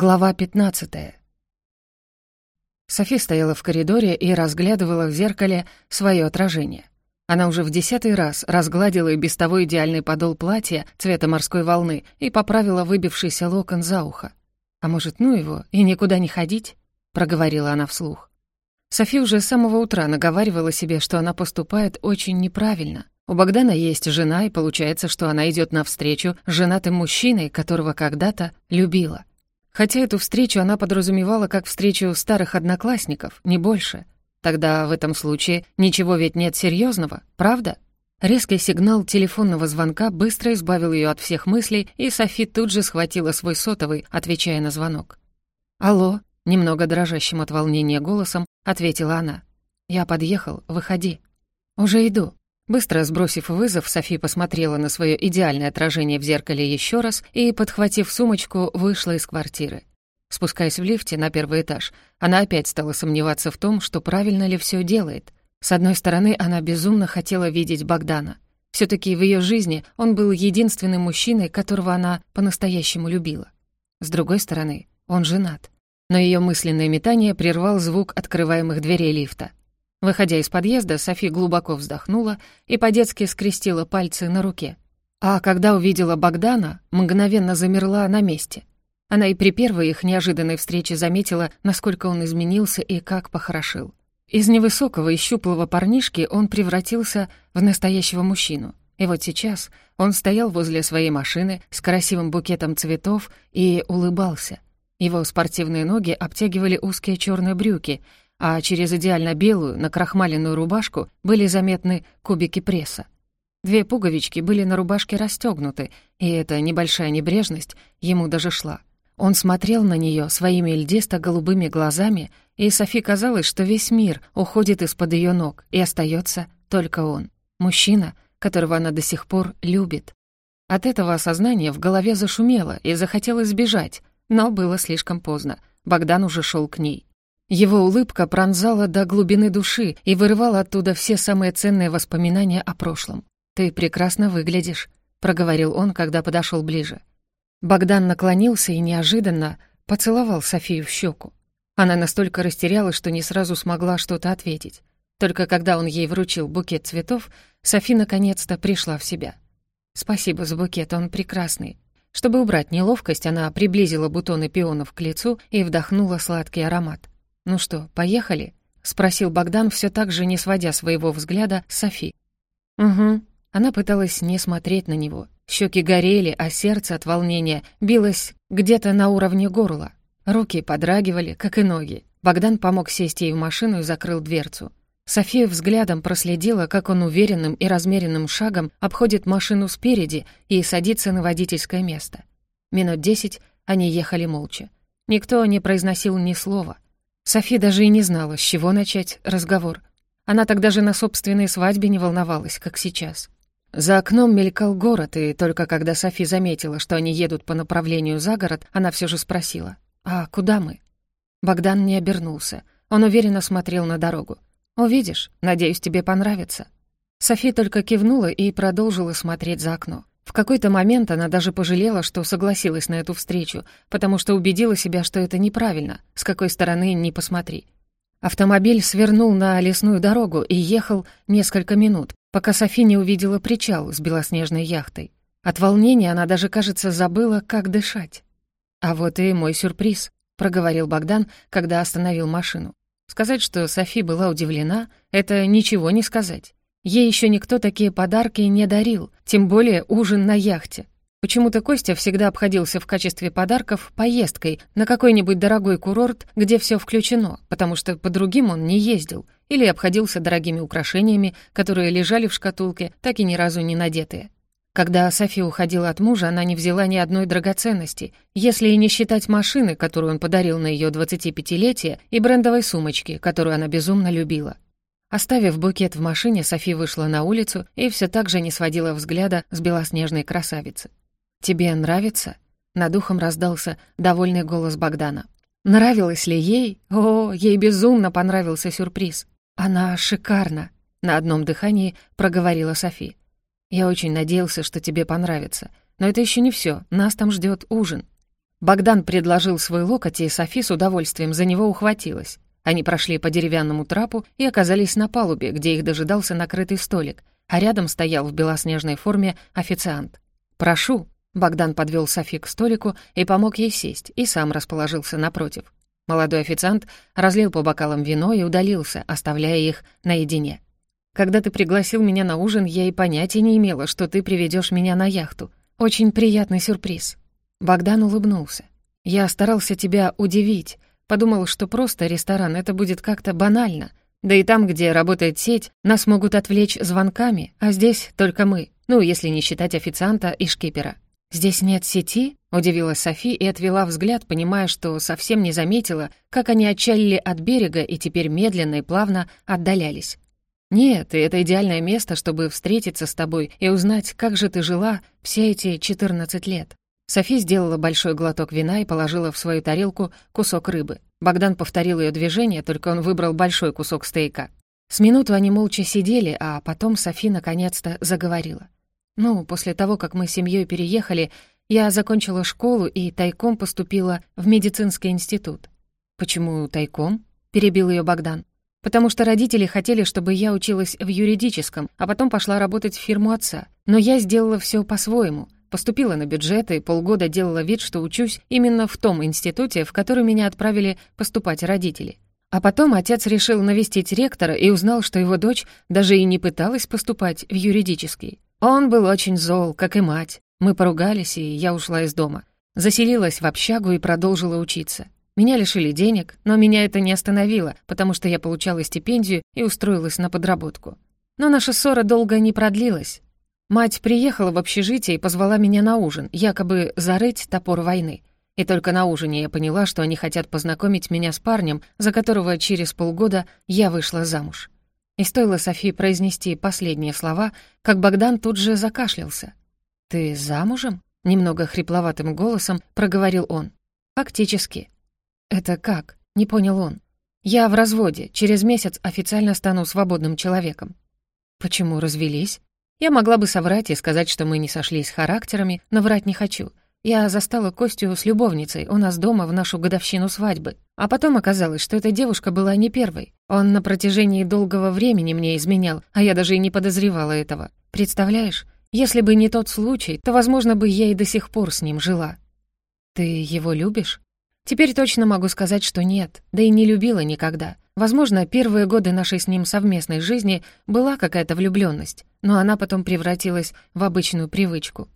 Глава 15. Софи стояла в коридоре и разглядывала в зеркале свое отражение. Она уже в десятый раз разгладила и без того идеальный подол платья цвета морской волны и поправила выбившийся локон за ухо. «А может, ну его, и никуда не ходить?» — проговорила она вслух. Софи уже с самого утра наговаривала себе, что она поступает очень неправильно. У Богдана есть жена, и получается, что она идет навстречу женатым мужчиной, которого когда-то любила. Хотя эту встречу она подразумевала как встречу старых одноклассников, не больше. Тогда в этом случае ничего ведь нет серьезного, правда? Резкий сигнал телефонного звонка быстро избавил ее от всех мыслей, и Софи тут же схватила свой сотовый, отвечая на звонок. «Алло», — немного дрожащим от волнения голосом ответила она. «Я подъехал, выходи». «Уже иду», Быстро сбросив вызов, Софи посмотрела на свое идеальное отражение в зеркале еще раз и, подхватив сумочку, вышла из квартиры. Спускаясь в лифте на первый этаж, она опять стала сомневаться в том, что правильно ли все делает. С одной стороны, она безумно хотела видеть Богдана. все таки в ее жизни он был единственным мужчиной, которого она по-настоящему любила. С другой стороны, он женат. Но ее мысленное метание прервал звук открываемых дверей лифта. Выходя из подъезда, Софи глубоко вздохнула и по-детски скрестила пальцы на руке. А когда увидела Богдана, мгновенно замерла на месте. Она и при первой их неожиданной встрече заметила, насколько он изменился и как похорошил. Из невысокого и щуплого парнишки он превратился в настоящего мужчину. И вот сейчас он стоял возле своей машины с красивым букетом цветов и улыбался. Его спортивные ноги обтягивали узкие черные брюки — а через идеально белую, накрахмаленную рубашку были заметны кубики пресса. Две пуговички были на рубашке расстёгнуты, и эта небольшая небрежность ему даже шла. Он смотрел на неё своими льдисто-голубыми глазами, и Софи казалось, что весь мир уходит из-под её ног, и остаётся только он. Мужчина, которого она до сих пор любит. От этого осознания в голове зашумело и захотелось сбежать, но было слишком поздно. Богдан уже шёл к ней. Его улыбка пронзала до глубины души и вырывала оттуда все самые ценные воспоминания о прошлом. «Ты прекрасно выглядишь», — проговорил он, когда подошел ближе. Богдан наклонился и неожиданно поцеловал Софию в щеку. Она настолько растерялась, что не сразу смогла что-то ответить. Только когда он ей вручил букет цветов, Софи наконец-то пришла в себя. «Спасибо за букет, он прекрасный». Чтобы убрать неловкость, она приблизила бутоны пионов к лицу и вдохнула сладкий аромат. «Ну что, поехали?» — спросил Богдан, все так же не сводя своего взгляда с Софи. «Угу». Она пыталась не смотреть на него. Щеки горели, а сердце от волнения билось где-то на уровне горла. Руки подрагивали, как и ноги. Богдан помог сесть ей в машину и закрыл дверцу. София взглядом проследила, как он уверенным и размеренным шагом обходит машину спереди и садится на водительское место. Минут десять они ехали молча. Никто не произносил ни слова — Софи даже и не знала, с чего начать разговор. Она тогда же на собственной свадьбе не волновалась, как сейчас. За окном мелькал город, и только когда Софи заметила, что они едут по направлению за город, она все же спросила, «А куда мы?» Богдан не обернулся. Он уверенно смотрел на дорогу. «Увидишь, надеюсь, тебе понравится». Софи только кивнула и продолжила смотреть за окно. В какой-то момент она даже пожалела, что согласилась на эту встречу, потому что убедила себя, что это неправильно, с какой стороны ни посмотри. Автомобиль свернул на лесную дорогу и ехал несколько минут, пока Софи не увидела причал с белоснежной яхтой. От волнения она даже, кажется, забыла, как дышать. «А вот и мой сюрприз», — проговорил Богдан, когда остановил машину. Сказать, что Софи была удивлена, это ничего не сказать. Ей еще никто такие подарки не дарил, тем более ужин на яхте. Почему-то Костя всегда обходился в качестве подарков поездкой на какой-нибудь дорогой курорт, где все включено, потому что по другим он не ездил, или обходился дорогими украшениями, которые лежали в шкатулке, так и ни разу не надетые. Когда София уходила от мужа, она не взяла ни одной драгоценности, если и не считать машины, которую он подарил на ее 25-летие, и брендовой сумочки, которую она безумно любила. Оставив букет в машине, Софи вышла на улицу и все так же не сводила взгляда с белоснежной красавицы. «Тебе нравится?» Над ухом раздался довольный голос Богдана. Нравилось ли ей? О, ей безумно понравился сюрприз. Она шикарна, на одном дыхании проговорила Софи. Я очень надеялся, что тебе понравится. Но это еще не все. Нас там ждет ужин. Богдан предложил свой локоть, и Софи с удовольствием за него ухватилась. Они прошли по деревянному трапу и оказались на палубе, где их дожидался накрытый столик, а рядом стоял в белоснежной форме официант. «Прошу», — Богдан подвел Софи к столику и помог ей сесть, и сам расположился напротив. Молодой официант разлил по бокалам вино и удалился, оставляя их наедине. «Когда ты пригласил меня на ужин, я и понятия не имела, что ты приведешь меня на яхту. Очень приятный сюрприз». Богдан улыбнулся. «Я старался тебя удивить. Подумал, что просто ресторан — это будет как-то банально. Да и там, где работает сеть, нас могут отвлечь звонками, а здесь только мы. Ну, если не считать официанта и шкипера. «Здесь нет сети?» — удивилась Софи и отвела взгляд, понимая, что совсем не заметила, как они отчалили от берега и теперь медленно и плавно отдалялись. «Нет, и это идеальное место, чтобы встретиться с тобой и узнать, как же ты жила все эти 14 лет». Софи сделала большой глоток вина и положила в свою тарелку кусок рыбы. Богдан повторил ее движение, только он выбрал большой кусок стейка. С минуту они молча сидели, а потом Софи наконец-то заговорила. Ну, после того, как мы с семьей переехали, я закончила школу и тайком поступила в медицинский институт. Почему тайком? перебил ее Богдан. Потому что родители хотели, чтобы я училась в юридическом, а потом пошла работать в фирму отца. Но я сделала все по-своему. Поступила на бюджет и полгода делала вид, что учусь именно в том институте, в который меня отправили поступать родители. А потом отец решил навестить ректора и узнал, что его дочь даже и не пыталась поступать в юридический. Он был очень зол, как и мать. Мы поругались, и я ушла из дома. Заселилась в общагу и продолжила учиться. Меня лишили денег, но меня это не остановило, потому что я получала стипендию и устроилась на подработку. Но наша ссора долго не продлилась. Мать приехала в общежитие и позвала меня на ужин, якобы зарыть топор войны. И только на ужине я поняла, что они хотят познакомить меня с парнем, за которого через полгода я вышла замуж. И стоило Софии произнести последние слова, как Богдан тут же закашлялся. «Ты замужем?» — немного хрипловатым голосом проговорил он. «Фактически». «Это как?» — не понял он. «Я в разводе. Через месяц официально стану свободным человеком». «Почему развелись?» Я могла бы соврать и сказать, что мы не сошлись характерами, но врать не хочу. Я застала Костю с любовницей у нас дома в нашу годовщину свадьбы. А потом оказалось, что эта девушка была не первой. Он на протяжении долгого времени мне изменял, а я даже и не подозревала этого. Представляешь? Если бы не тот случай, то, возможно, бы я и до сих пор с ним жила. Ты его любишь? Теперь точно могу сказать, что нет, да и не любила никогда. Возможно, первые годы нашей с ним совместной жизни была какая-то влюблённость, но она потом превратилась в обычную привычку.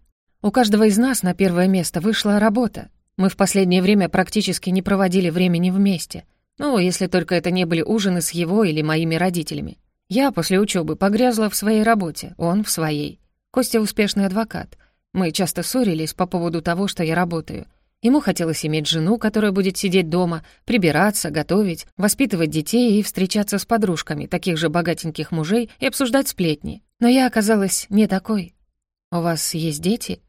У каждого из нас на первое место вышла работа. Мы в последнее время практически не проводили времени вместе. Ну, если только это не были ужины с его или моими родителями. Я после учебы погрязла в своей работе, он в своей. Костя успешный адвокат. Мы часто ссорились по поводу того, что я работаю. Ему хотелось иметь жену, которая будет сидеть дома, прибираться, готовить, воспитывать детей и встречаться с подружками, таких же богатеньких мужей, и обсуждать сплетни. Но я оказалась не такой. «У вас есть дети?»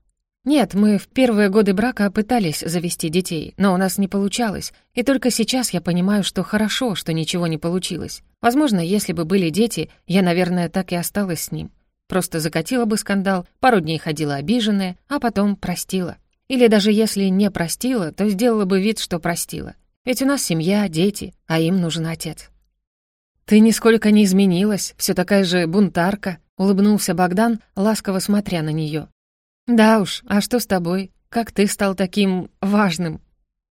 «Нет, мы в первые годы брака пытались завести детей, но у нас не получалось, и только сейчас я понимаю, что хорошо, что ничего не получилось. Возможно, если бы были дети, я, наверное, так и осталась с ним. Просто закатила бы скандал, пару дней ходила обиженная, а потом простила. Или даже если не простила, то сделала бы вид, что простила. Ведь у нас семья, дети, а им нужен отец». «Ты нисколько не изменилась, все такая же бунтарка», — улыбнулся Богдан, ласково смотря на нее. «Да уж, а что с тобой? Как ты стал таким важным?»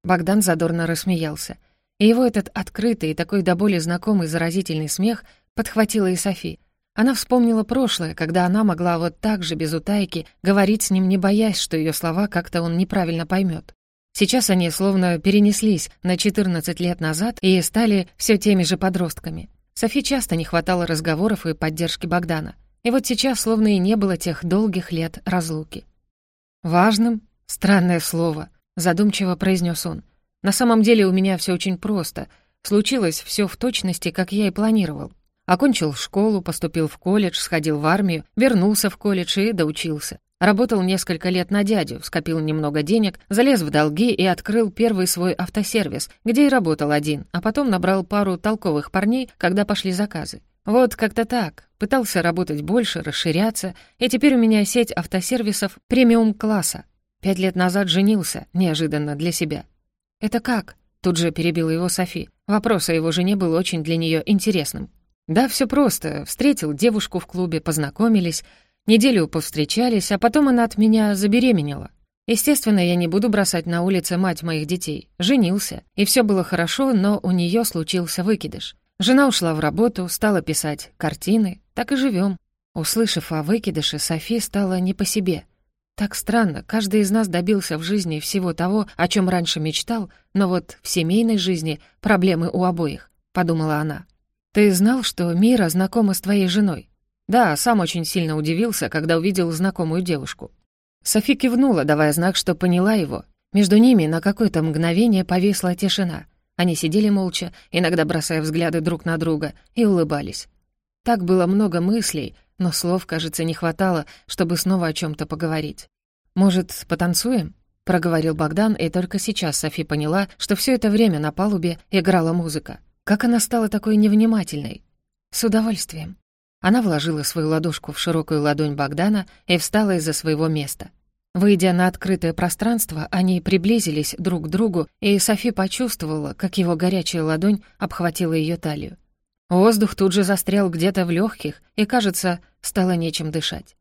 Богдан задорно рассмеялся. И его этот открытый и такой до боли знакомый заразительный смех подхватила и Софи. Она вспомнила прошлое, когда она могла вот так же, без утайки, говорить с ним, не боясь, что ее слова как-то он неправильно поймет. Сейчас они словно перенеслись на 14 лет назад и стали все теми же подростками. Софи часто не хватало разговоров и поддержки Богдана. И вот сейчас словно и не было тех долгих лет разлуки. «Важным? Странное слово», — задумчиво произнес он. «На самом деле у меня все очень просто. Случилось все в точности, как я и планировал. Окончил школу, поступил в колледж, сходил в армию, вернулся в колледж и доучился. Работал несколько лет на дядю, скопил немного денег, залез в долги и открыл первый свой автосервис, где и работал один, а потом набрал пару толковых парней, когда пошли заказы. Вот как-то так. Пытался работать больше, расширяться, и теперь у меня сеть автосервисов премиум-класса. Пять лет назад женился, неожиданно для себя. «Это как?» — тут же перебила его Софи. Вопрос о его жене был очень для нее интересным. «Да, все просто. Встретил девушку в клубе, познакомились, неделю повстречались, а потом она от меня забеременела. Естественно, я не буду бросать на улице мать моих детей. Женился, и все было хорошо, но у нее случился выкидыш. Жена ушла в работу, стала писать картины, так и живем. Услышав о выкидыше, Софи стала не по себе. Так странно, каждый из нас добился в жизни всего того, о чем раньше мечтал, но вот в семейной жизни проблемы у обоих, подумала она. Ты знал, что Мира знакома с твоей женой? Да, сам очень сильно удивился, когда увидел знакомую девушку. Софи кивнула, давая знак, что поняла его. Между ними на какое-то мгновение повисла тишина. Они сидели молча, иногда бросая взгляды друг на друга, и улыбались. Так было много мыслей, но слов, кажется, не хватало, чтобы снова о чем то поговорить. «Может, потанцуем?» — проговорил Богдан, и только сейчас Софи поняла, что все это время на палубе играла музыка. Как она стала такой невнимательной? «С удовольствием». Она вложила свою ладошку в широкую ладонь Богдана и встала из-за своего места. Выйдя на открытое пространство, они приблизились друг к другу, и Софи почувствовала, как его горячая ладонь обхватила ее талию. Воздух тут же застрял где-то в легких, и, кажется, стало нечем дышать.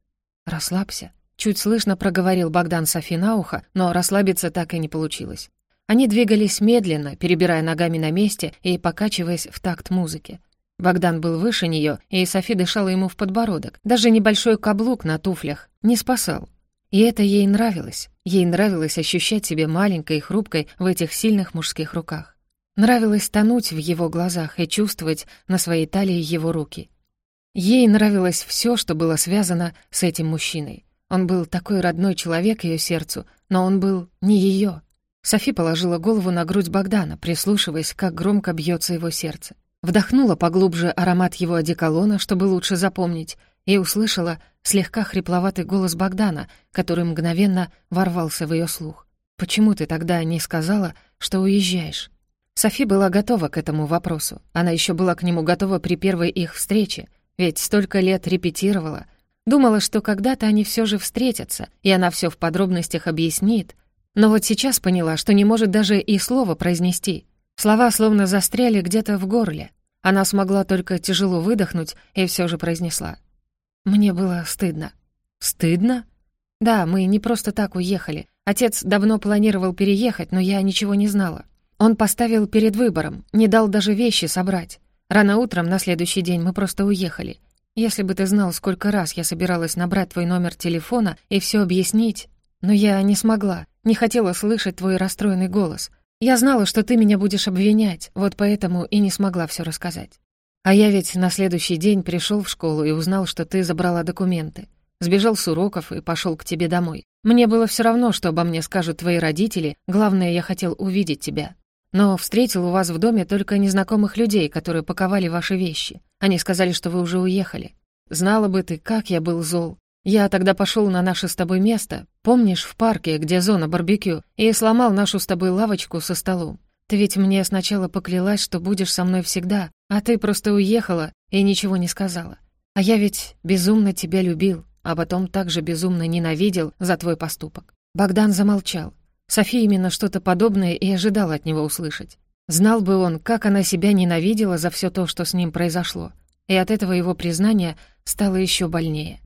«Расслабься», — чуть слышно проговорил Богдан Софи на ухо, но расслабиться так и не получилось. Они двигались медленно, перебирая ногами на месте и покачиваясь в такт музыки. Богдан был выше нее, и Софи дышала ему в подбородок. Даже небольшой каблук на туфлях не спасал. И это ей нравилось. Ей нравилось ощущать себя маленькой и хрупкой в этих сильных мужских руках. Нравилось тонуть в его глазах и чувствовать на своей талии его руки. Ей нравилось все, что было связано с этим мужчиной. Он был такой родной человек ее сердцу, но он был не ее. Софи положила голову на грудь Богдана, прислушиваясь, как громко бьется его сердце. Вдохнула поглубже аромат его одеколона, чтобы лучше запомнить, и услышала слегка хрипловатый голос Богдана, который мгновенно ворвался в ее слух. «Почему ты тогда не сказала, что уезжаешь?» Софи была готова к этому вопросу. Она еще была к нему готова при первой их встрече, ведь столько лет репетировала. Думала, что когда-то они все же встретятся, и она все в подробностях объяснит. Но вот сейчас поняла, что не может даже и слова произнести. Слова словно застряли где-то в горле. Она смогла только тяжело выдохнуть и все же произнесла. «Мне было стыдно». «Стыдно?» «Да, мы не просто так уехали. Отец давно планировал переехать, но я ничего не знала. Он поставил перед выбором, не дал даже вещи собрать. Рано утром на следующий день мы просто уехали. Если бы ты знал, сколько раз я собиралась набрать твой номер телефона и все объяснить, но я не смогла, не хотела слышать твой расстроенный голос. Я знала, что ты меня будешь обвинять, вот поэтому и не смогла все рассказать. А я ведь на следующий день пришел в школу и узнал, что ты забрала документы. Сбежал с уроков и пошел к тебе домой. Мне было все равно, что обо мне скажут твои родители, главное, я хотел увидеть тебя. Но встретил у вас в доме только незнакомых людей, которые паковали ваши вещи. Они сказали, что вы уже уехали. Знала бы ты, как я был зол. Я тогда пошел на наше с тобой место, помнишь, в парке, где зона барбекю, и сломал нашу с тобой лавочку со столом. Ты ведь мне сначала поклялась, что будешь со мной всегда, а ты просто уехала и ничего не сказала. А я ведь безумно тебя любил, а потом также безумно ненавидел за твой поступок». Богдан замолчал. София именно что-то подобное и ожидала от него услышать. Знал бы он, как она себя ненавидела за все то, что с ним произошло. И от этого его признание стало еще больнее.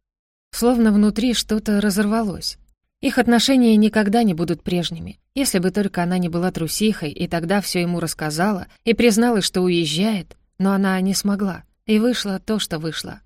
Словно внутри что-то разорвалось. Их отношения никогда не будут прежними. Если бы только она не была трусихой, и тогда все ему рассказала, и призналась, что уезжает, но она не смогла, и вышло то, что вышло.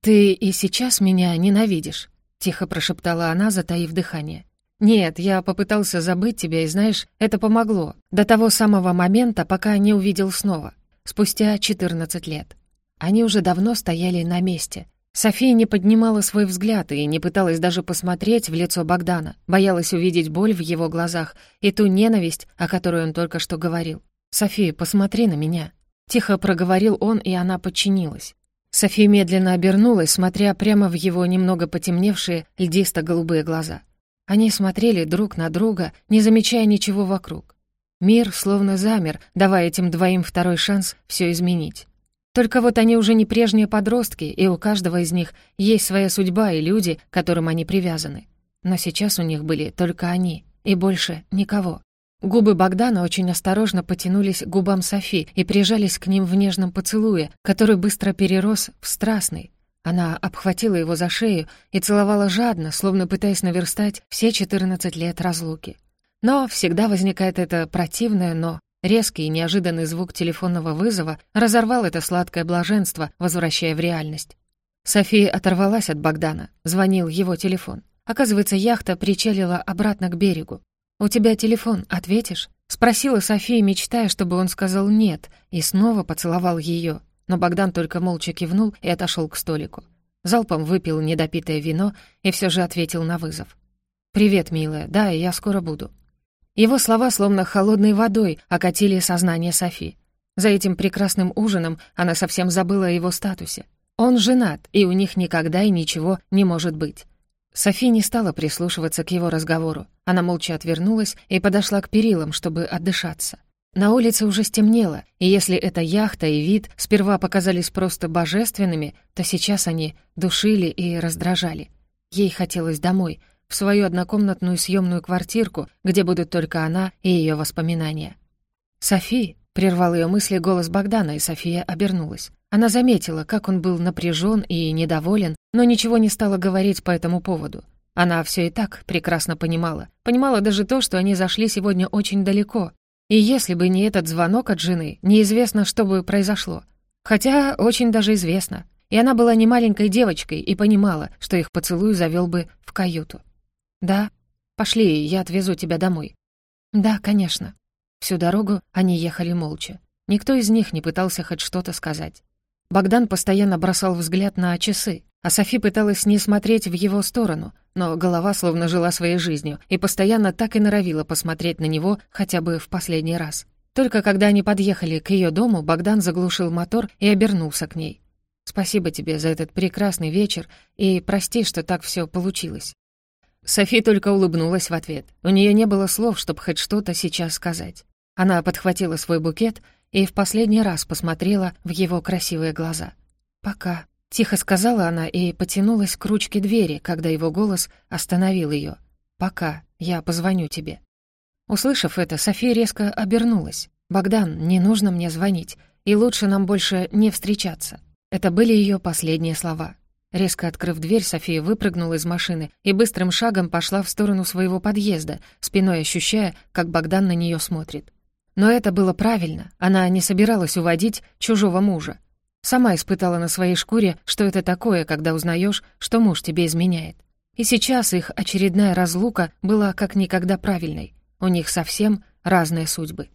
«Ты и сейчас меня ненавидишь», — тихо прошептала она, затаив дыхание. «Нет, я попытался забыть тебя, и знаешь, это помогло. До того самого момента, пока не увидел снова. Спустя 14 лет. Они уже давно стояли на месте, София не поднимала свой взгляд и не пыталась даже посмотреть в лицо Богдана, боялась увидеть боль в его глазах и ту ненависть, о которой он только что говорил. «София, посмотри на меня». Тихо проговорил он, и она подчинилась. София медленно обернулась, смотря прямо в его немного потемневшие льдисто-голубые глаза. Они смотрели друг на друга, не замечая ничего вокруг. Мир словно замер, давая этим двоим второй шанс все изменить. Только вот они уже не прежние подростки, и у каждого из них есть своя судьба и люди, к которым они привязаны. но сейчас у них были только они, и больше никого. Губы Богдана очень осторожно потянулись к губам Софи и прижались к ним в нежном поцелуе, который быстро перерос в страстный. Она обхватила его за шею и целовала жадно, словно пытаясь наверстать все 14 лет разлуки. Но всегда возникает это противное «но». Резкий и неожиданный звук телефонного вызова разорвал это сладкое блаженство, возвращая в реальность. София оторвалась от Богдана. Звонил его телефон. Оказывается, яхта причалила обратно к берегу. «У тебя телефон, ответишь?» Спросила София, мечтая, чтобы он сказал «нет», и снова поцеловал ее. Но Богдан только молча кивнул и отошел к столику. Залпом выпил недопитое вино и все же ответил на вызов. «Привет, милая. Да, я скоро буду». Его слова, словно холодной водой, окатили сознание Софи. За этим прекрасным ужином она совсем забыла о его статусе. Он женат, и у них никогда и ничего не может быть. Софи не стала прислушиваться к его разговору. Она молча отвернулась и подошла к перилам, чтобы отдышаться. На улице уже стемнело, и если эта яхта и вид сперва показались просто божественными, то сейчас они душили и раздражали. Ей хотелось домой — в свою однокомнатную съемную квартирку, где будут только она и ее воспоминания. «Софи!» — прервал ее мысли голос Богдана, и София обернулась. Она заметила, как он был напряжен и недоволен, но ничего не стала говорить по этому поводу. Она все и так прекрасно понимала. Понимала даже то, что они зашли сегодня очень далеко. И если бы не этот звонок от жены, неизвестно, что бы произошло. Хотя очень даже известно. И она была не маленькой девочкой и понимала, что их поцелуй завел бы в каюту. «Да? Пошли, я отвезу тебя домой». «Да, конечно». Всю дорогу они ехали молча. Никто из них не пытался хоть что-то сказать. Богдан постоянно бросал взгляд на часы, а Софи пыталась не смотреть в его сторону, но голова словно жила своей жизнью и постоянно так и норовила посмотреть на него хотя бы в последний раз. Только когда они подъехали к ее дому, Богдан заглушил мотор и обернулся к ней. «Спасибо тебе за этот прекрасный вечер и прости, что так все получилось». Софи только улыбнулась в ответ. У нее не было слов, чтобы хоть что-то сейчас сказать. Она подхватила свой букет и в последний раз посмотрела в его красивые глаза. «Пока», — тихо сказала она и потянулась к ручке двери, когда его голос остановил ее. «Пока, я позвоню тебе». Услышав это, София резко обернулась. «Богдан, не нужно мне звонить, и лучше нам больше не встречаться». Это были ее последние слова. Резко открыв дверь, София выпрыгнула из машины и быстрым шагом пошла в сторону своего подъезда, спиной ощущая, как Богдан на нее смотрит. Но это было правильно, она не собиралась уводить чужого мужа. Сама испытала на своей шкуре, что это такое, когда узнаешь, что муж тебе изменяет. И сейчас их очередная разлука была как никогда правильной. У них совсем разные судьбы.